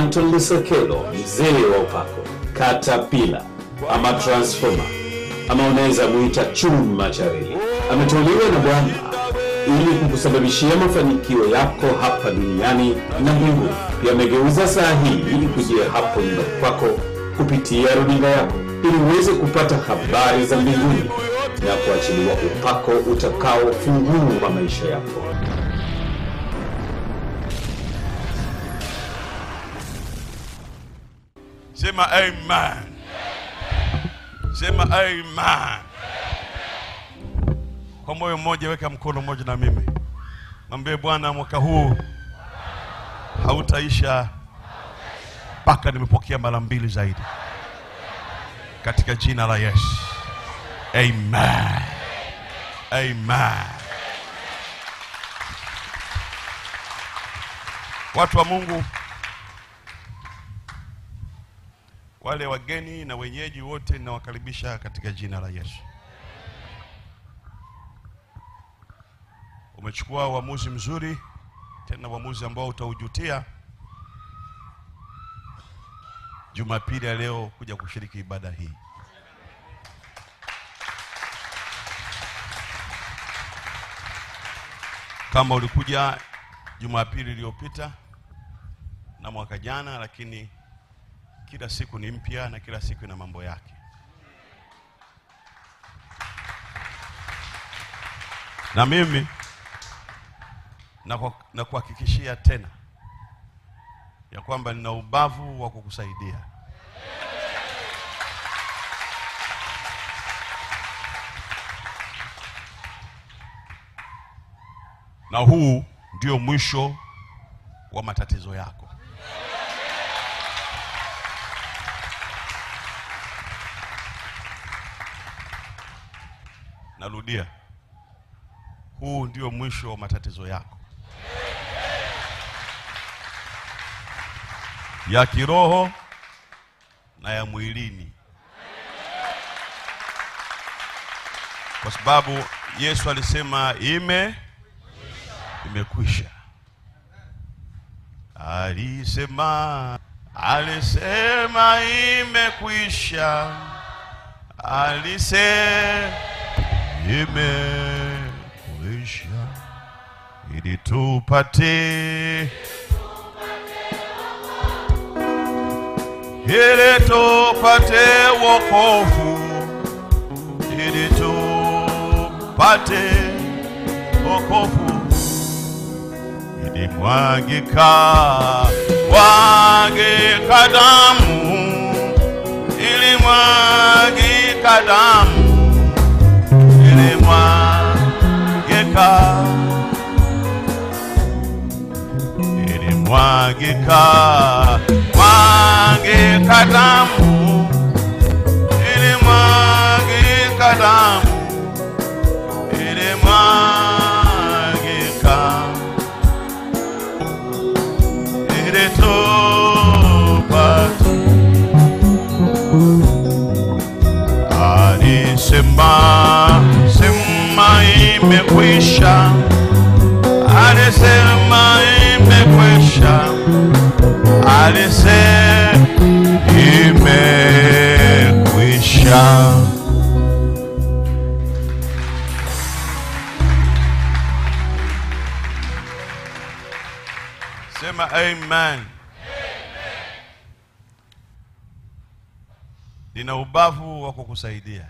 Anton Lusekelo, mzee wa upako, katapila ama transformer, ama unaweza muita chuma cha reli. Ameteuliwa na Bwana ili kukusababishia mafanikio yako hapa duniani na mbinguni. Pia amegeuza saa hii ili kujia hapo nyumbani kwako kupitia runinga yako, ili uweze kupata habari za mbinguni na kuachiliwa upako utakaofungua maisha yako. Sema amen. Sema amen. Kwa moyo mmoja, weka mkono mmoja na mimi, mwambie Bwana, mwaka huu hautaisha mpaka nimepokea mara mbili zaidi, katika jina la Yesu. Amen. Amen. Watu wa Mungu, wale wageni na wenyeji wote ninawakaribisha katika jina la Yesu. Umechukua uamuzi mzuri, tena uamuzi ambao utaujutia Jumapili ya leo kuja kushiriki ibada hii. Kama ulikuja Jumapili iliyopita na mwaka jana, lakini kila siku ni mpya na kila siku ina mambo yake. Na mimi na kuhakikishia tena ya kwamba nina ubavu wa kukusaidia. Na huu ndio mwisho wa matatizo yako. Narudia, huu ndio mwisho wa matatizo yako. Ya kiroho na ya mwilini, kwa sababu Yesu alisema ime imekwisha. Alisema alisema imekwisha, alisema imekwisha, ili tupate. Ili tupate wokovu, ili tupate wokovu, ili mwagika mwagika damu, ili mwagika damu, mwagika ili mwagika. Mwagika damu imekwisha alisema imekwisha, alisema imekwisha. Sema amen. Nina ubavu wa kukusaidia.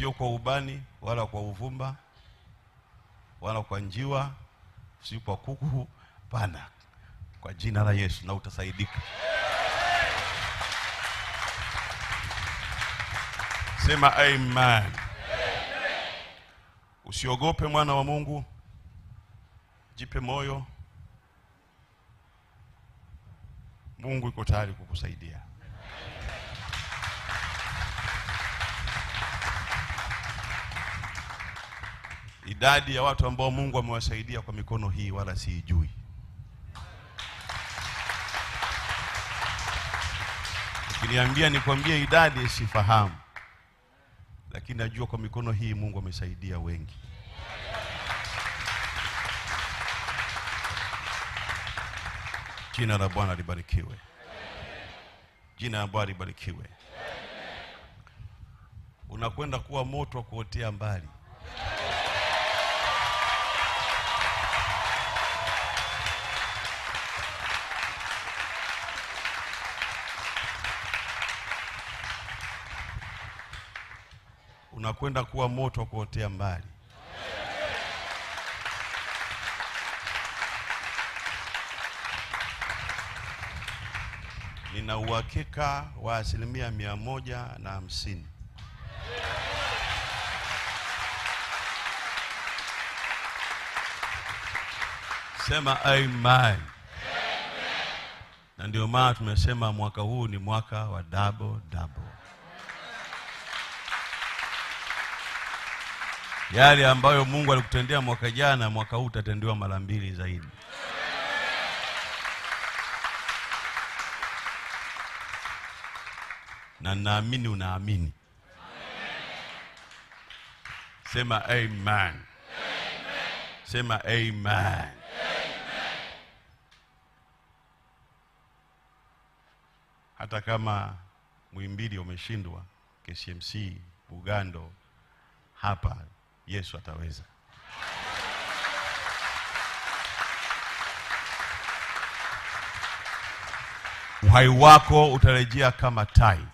Sio kwa ubani wala kwa uvumba wala kwa njiwa, si kwa kuku, pana, kwa jina la Yesu na utasaidika. Sema amen. Usiogope mwana wa Mungu, jipe moyo, mungu yuko tayari kukusaidia idadi ya watu ambao mungu amewasaidia kwa mikono hii wala siijui. Ukiniambia nikwambie idadi sifahamu. Lakini najua kwa mikono hii mungu amesaidia wengi. Jina la bwana libarikiwe. Jina la bwana libarikiwe. Unakwenda kuwa moto wa kuotea mbali unakwenda kuwa moto wa kuotea mbali. Nina uhakika wa asilimia mia moja na hamsini. Sema amen. Na ndio maana tumesema mwaka huu ni mwaka wa double double yale ambayo mungu alikutendea mwaka jana mwaka huu utatendewa mara mbili zaidi. Na naamini unaamini. Sema amen. Sema amen. Hata kama mwimbili umeshindwa kcmc bugando hapa yesu ataweza. Uhai wako utarejea kama tai.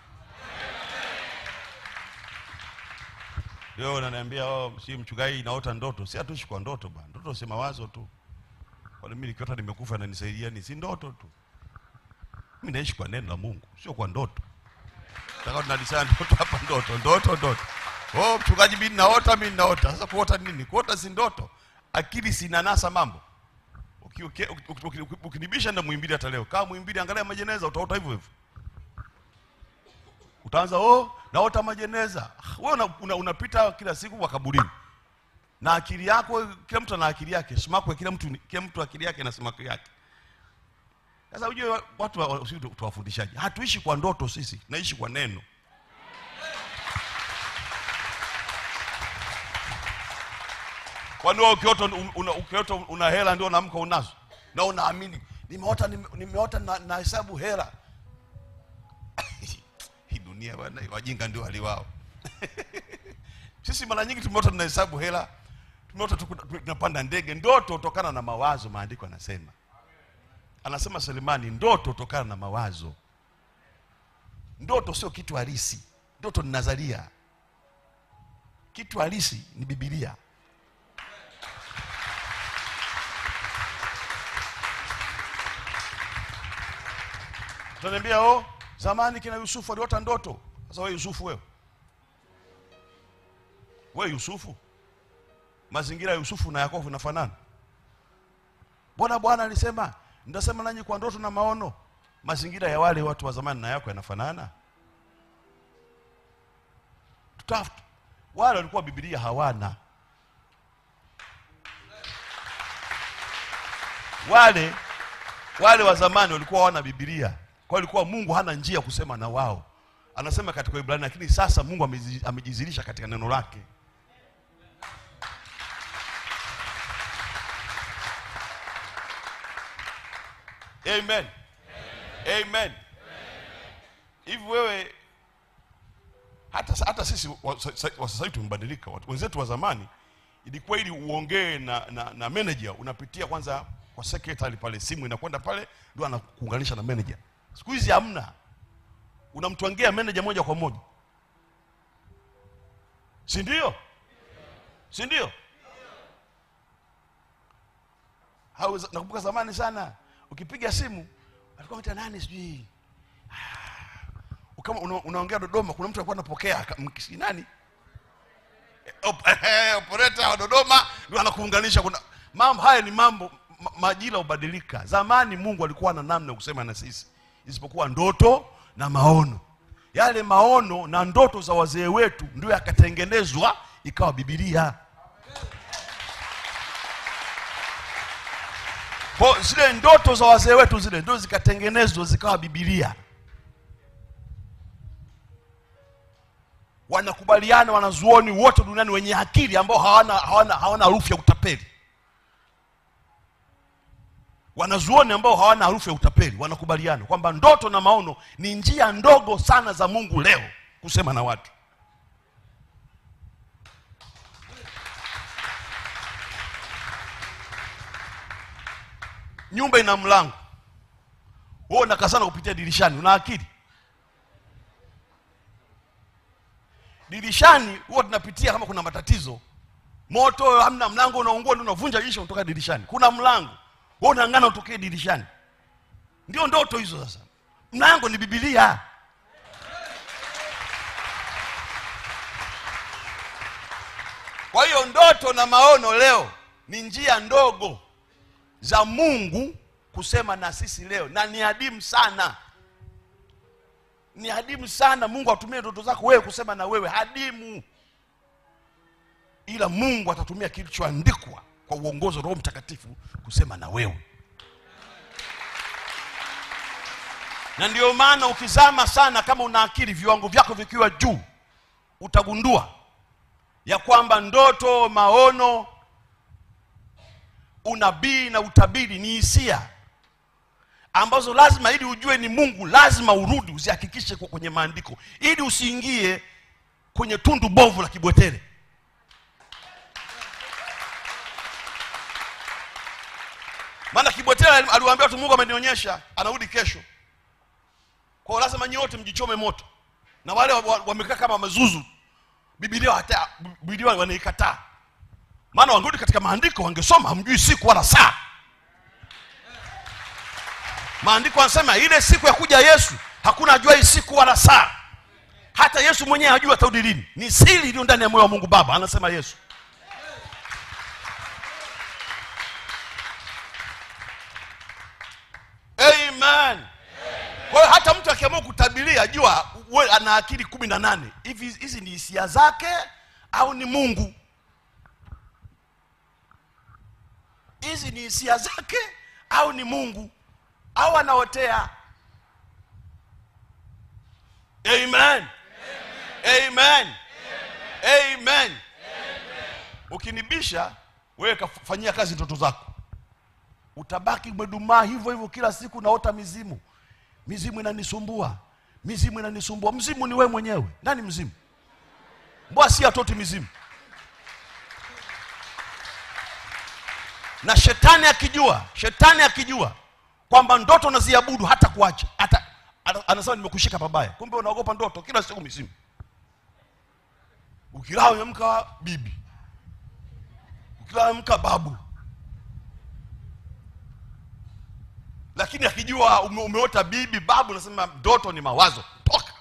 Leo unaniambia oh, si mchungaji naota ndoto. Si atushi kwa ndoto bwana. Ndoto si mawazo tu. Kwani mimi nikiota nimekufa nanisaidia ni si ndoto tu. Mimi naishi kwa neno la mungu sio kwa ndoto. Nataka tunalisana ndoto hapa ndoto ndoto ndoto oh mchungaji mimi naota mimi naota sasa kuota nini? Kuota si ndoto. Akili sinanasa mambo. Uki- uki- uki- uki- uki- ukinibisha na mwimbili hata leo. Kama mwimbili angalia majeneza utaota hivyo hivyo. Utaanza oh naota majeneza. Wewe unapita una, una, kila siku makaburini na akili yako kila mtu ana akili yake. Simakwe kila mtu kila mtu akili yake na simakwe yake. Sasa ujue watu wa- wa- sisi tu- tuwafundishaji hatuishi kwa ndoto sisi naishi kwa neno kwani wewe ukiota un- una, ukiota una hela ndio unaamka unazo? Na unaamini. Nimeota nimeota na, na hesabu hela. Hii dunia bwana wajinga ndio waliwao sisi mara nyingi tumeota tunahesabu hela tumeota tunapanda ndege. Ndoto hutokana na mawazo maandiko anasema anasema selemani ndoto hutokana na mawazo. Ndoto sio kitu halisi. Ndoto ni nazaria kitu halisi ni bibilia utaniambia oh zamani kina yusufu aliota ndoto. Sasa wewe yusufu wewe. Wewe yusufu? Mazingira ya yusufu na yakobo inafanana. Mbona bwana alisema nitasema nanyi kwa ndoto na maono. Mazingira ya wale watu wa zamani na yako yanafanana. Tutafuta wale walikuwa Biblia hawana. Wale wale wa zamani walikuwa hawana bibilia kwa ilikuwa mungu hana njia ya kusema na wao. Anasema katika ibrania lakini sasa mungu amejizilisha katika neno lake. Amen. Amen. Hivi wewe hata, hata sisi wa sa- sa- sasa hivi tumebadilika. Wenzetu wa zamani ilikuwa ili uongee na, na, na manager unapitia kwanza kwa secretary pale simu inakwenda pale ndio anakuunganisha na manager siku hizi hamna. Unamtwangia meneja moja kwa moja. Si ndio? Si ndio? Nakumbuka zamani sana ukipiga simu alikuwa anaita nani sijui? Kama una, unaongea Dodoma, kuna mtu alikuwa anapokea nani? Opereta eh, operator wa Dodoma ndio anakuunganisha. Kuna mambo haya ni mambo majira hubadilika. Zamani Mungu alikuwa na namna ya kusema na sisi, isipokuwa ndoto na maono. Yale maono na ndoto za wazee wetu ndio yakatengenezwa ikawa bibilia kwa zile ndoto za wazee wetu zile ndio zikatengenezwa zikawa bibilia wanakubaliana wanazuoni wote duniani wenye akili ambao hawana hawana hawana harufu ya utapeli wanazuoni ambao hawana harufu ya utapeli wanakubaliana kwamba ndoto na maono ni njia ndogo sana za mungu leo kusema na watu. Nyumba ina mlango. Wewe unakaa sana kupitia dirishani una akili? Dirishani huwa tunapitia kama kuna matatizo. Moto hamna mlango unaungua ndio unavunja dirisha kutoka dirishani. Kuna mlango wewe unaangana utokee dirishani. Ndio ndoto hizo sasa. Mlango ni bibilia kwa hiyo ndoto na maono leo ni njia ndogo za mungu kusema na sisi leo na ni adimu sana. Ni adimu sana mungu atumie ndoto zako wewe kusema na wewe. Hadimu. Ila mungu atatumia kilichoandikwa kwa uongozi roho mtakatifu kusema na wewe. Na ndio maana ukizama sana kama una akili viwango vyako vikiwa juu utagundua ya kwamba ndoto maono unabii na utabiri ni hisia ambazo lazima ili ujue ni mungu lazima urudi uzihakikishe kwenye maandiko. Ili usiingie kwenye tundu bovu la kibwetere maana kibwetere aliwaambia watu mungu amenionyesha anarudi kesho. Kwa hiyo lazima nyi wote mjichome moto. Na wale wa- wa- wamekaa kama wamezuzu bibilia hata wanaikataa. Maana wangerudi katika maandiko wangesoma hamjui siku wala saa. Maandiko anasema ile siku ya kuja yesu hakuna ajuai siku wala saa. Hata yesu mwenyewe hajui atarudi lini. Ni siri iliyo ndani ya moyo wa mungu baba anasema yesu amen. Kwa hiyo hata mtu akiamua kutabiria jua we ana akili kumi na nane. Hivi hizi ni hisia zake au ni mungu? Hizi ni hisia zake au ni mungu? Au anaotea? Amen. Amen. Amen. Ukinibisha wewe kafanyia kazi ndoto zako utabaki umedumaa hivyo hivyo kila siku naota mizimu. Mizimu inanisumbua. Mizimu inanisumbua. Mzimu ni wewe mwenyewe. Nani mzimu? Mbwa si atoti mizimu? Na shetani akijua shetani akijua kwamba ndoto naziabudu hata kuacha. Hata ana- anasema nimekushika pabaya. Kumbe unaogopa ndoto kila siku mizimu. Ukilaa umemka bibi. Ukilaa umemka babu lakini akijua ume, umeota bibi babu nasema ndoto ni mawazo. Toka.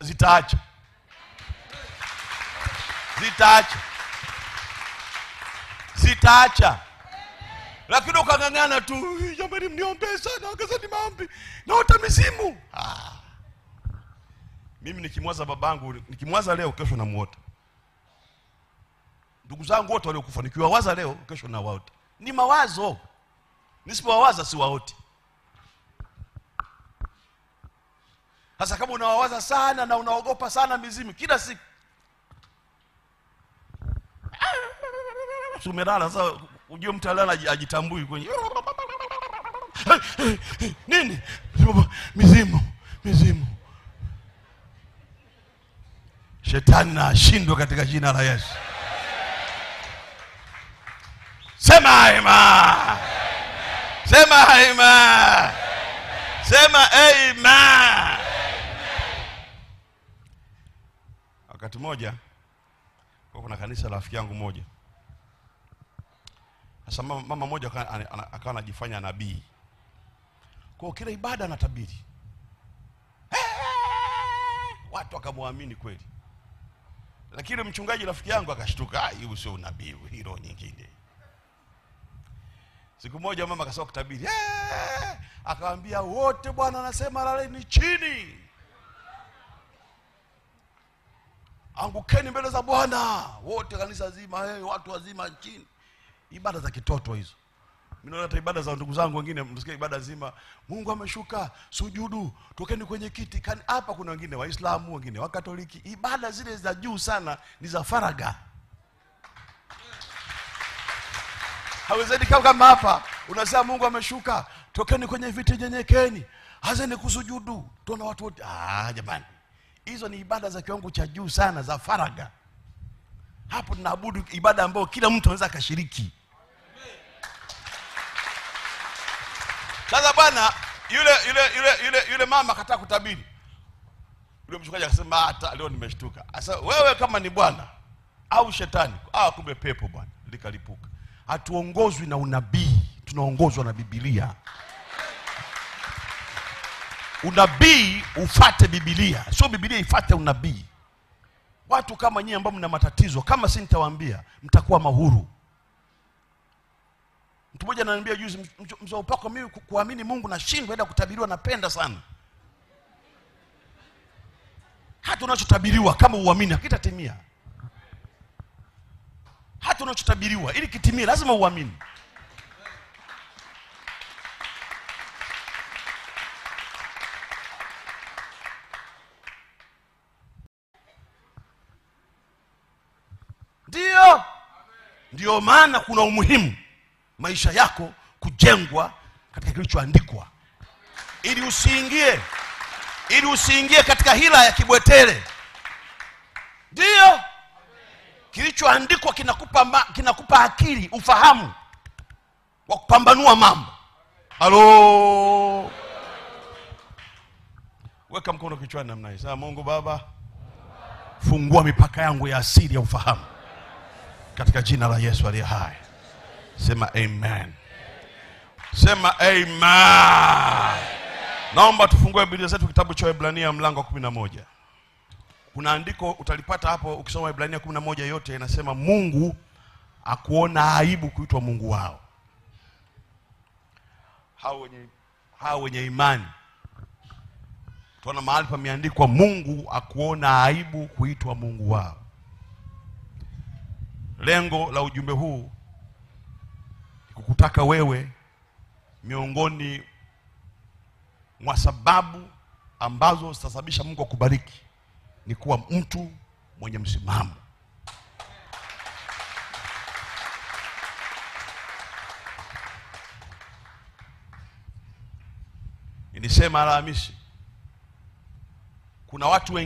Zitaacha. Zitaacha. Zitaacha. Lakini ukang'ang'ana tu "Hii, jamani mniombee sana ongezeni maombi. Naota mizimu. Ah. mimi nikimwaza babangu nikimwaza leo kesho namuota ndugu zangu wote waliokufa nikiwawaza leo kesho nawaota. Ni mawazo nisipowawaza siwaoti. Sasa kama unawawaza sana na unaogopa sana mizimu kila siku. Sumerala sasa ujue mtu alala ajitambui kwenye nini? Mizimu mizimu. Shetani na katika jina la yesu. Sema aima sema aima sema aima wakati mmoja kwa kuna kanisa la rafiki yangu moja. Sasa mama, mmoja akawa anajifanya nabii. Kwa kila ibada anatabiri watu wakamwamini kweli. Lakini mchungaji rafiki yangu akashtuka "Ah, sio unabii hilo nyingine siku moja mama akasema kutabiri "Eh!" akawambia wote bwana anasema laleni chini. Angukeni mbele za bwana. Wote kanisa zima hey, watu wazima chini. Ibada za kitoto hizo. Hata ibada za ndugu zangu wengine msikia ibada zima. Mungu ameshuka sujudu tokeni kwenye kiti. Hapa kuna wengine waislamu wengine wakatoliki ibada zile za juu sana ni za faraga hawezeni kama kama hapa unasema mungu ameshuka. Tokeni kwenye viti nyenyekeni. Hazeni kusujudu. Tuona watu wote. Ah, jamani. Hizo ni ibada za kiwango cha juu sana za faraga. Hapo tunaabudu ibada ambayo kila mtu anaweza akashiriki. Sasa bwana yule yule yule yule yule mama akataka kutabiri. Yule mchungaji akasema hata leo nimeshtuka. Sasa wewe kama ni bwana au shetani ah kumbe pepo bwana likalipuka hatuongozwi na unabii tunaongozwa na bibilia unabii ufate bibilia sio bibilia ifate unabii. Watu kama nyie ambao mna matatizo kama si nitawaambia mtakuwa mahuru. Mtu mmoja ananiambia juzi "Mch- mzee upako mimi kuamini mungu nashindwa enda kutabiriwa napenda sana. Hata unachotabiriwa kama uamini hakitatimia hata unachotabiriwa ili kitimie lazima uamini. Ndiyo. Ndiyo maana kuna umuhimu maisha yako kujengwa katika kilichoandikwa. Ili usiingie ili usiingie katika hila ya kibwetele. Ndiyo kilichoandikwa kinakupa, kinakupa akili ufahamu wa kupambanua mambo. Halo? Weka mkono kichwani namna hii. Saa mungu baba fungua mipaka yangu ya asili ya ufahamu katika jina la yesu aliye hai. Sema amen. Sema amen. Naomba tufungue biblia zetu kitabu cha ibrania mlango wa kumi na moja kuna andiko utalipata hapo ukisoma ibrania kumi na moja yote inasema mungu akuona aibu kuitwa mungu wao. Hao wenye, hao wenye imani. Tuona mahali pameandikwa mungu akuona aibu kuitwa mungu wao. Lengo la ujumbe huu kukutaka wewe miongoni mwa sababu ambazo zitasababisha mungu akubariki ni kuwa mtu mwenye msimamo. Nilisema alhamisi kuna watu wengi